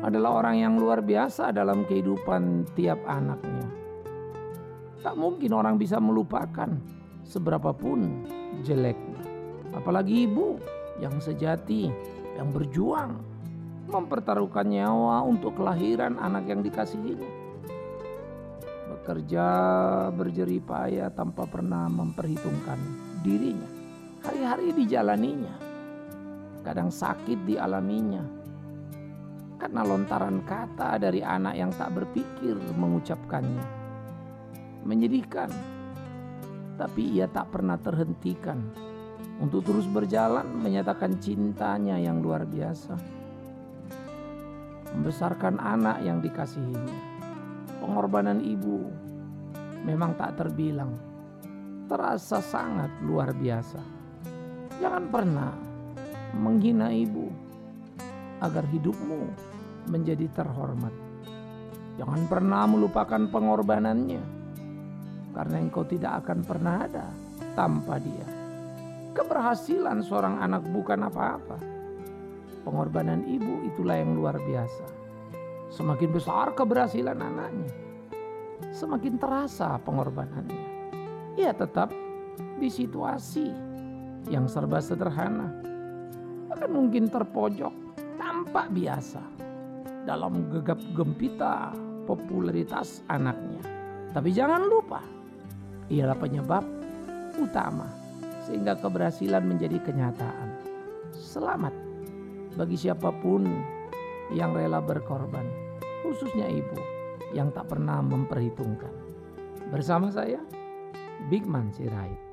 adalah orang yang luar biasa dalam kehidupan tiap anaknya. Tak mungkin orang bisa melupakan seberapapun jeleknya. Apalagi ibu yang sejati, yang berjuang, mempertaruhkan nyawa untuk kelahiran anak yang dikasihinya. Bekerja berjerih payah tanpa pernah memperhitungkan dirinya. Hari-hari dijalaninya. Kadang sakit dialaminya karena lontaran kata dari anak yang tak berpikir mengucapkannya. Menyedihkan, tapi ia tak pernah terhentikan untuk terus berjalan menyatakan cintanya yang luar biasa. Membesarkan anak yang dikasihinya. Pengorbanan ibu memang tak terbilang. Terasa sangat luar biasa. Jangan pernah menghina ibu agar hidupmu menjadi terhormat. Jangan pernah melupakan pengorbanannya, karena engkau tidak akan pernah ada tanpa dia. Keberhasilan seorang anak bukan apa-apa. Pengorbanan ibu itulah yang luar biasa. Semakin besar keberhasilan anaknya, semakin terasa pengorbanannya. Ia tetap di situasi yang serba sederhana, bahkan mungkin terpojok tampak biasa dalam gegap gempita popularitas anaknya. Tapi jangan lupa, ialah penyebab utama sehingga keberhasilan menjadi kenyataan. Selamat bagi siapa pun yang rela berkorban, khususnya ibu yang tak pernah memperhitungkan. Bersama saya, Bigman Sirait.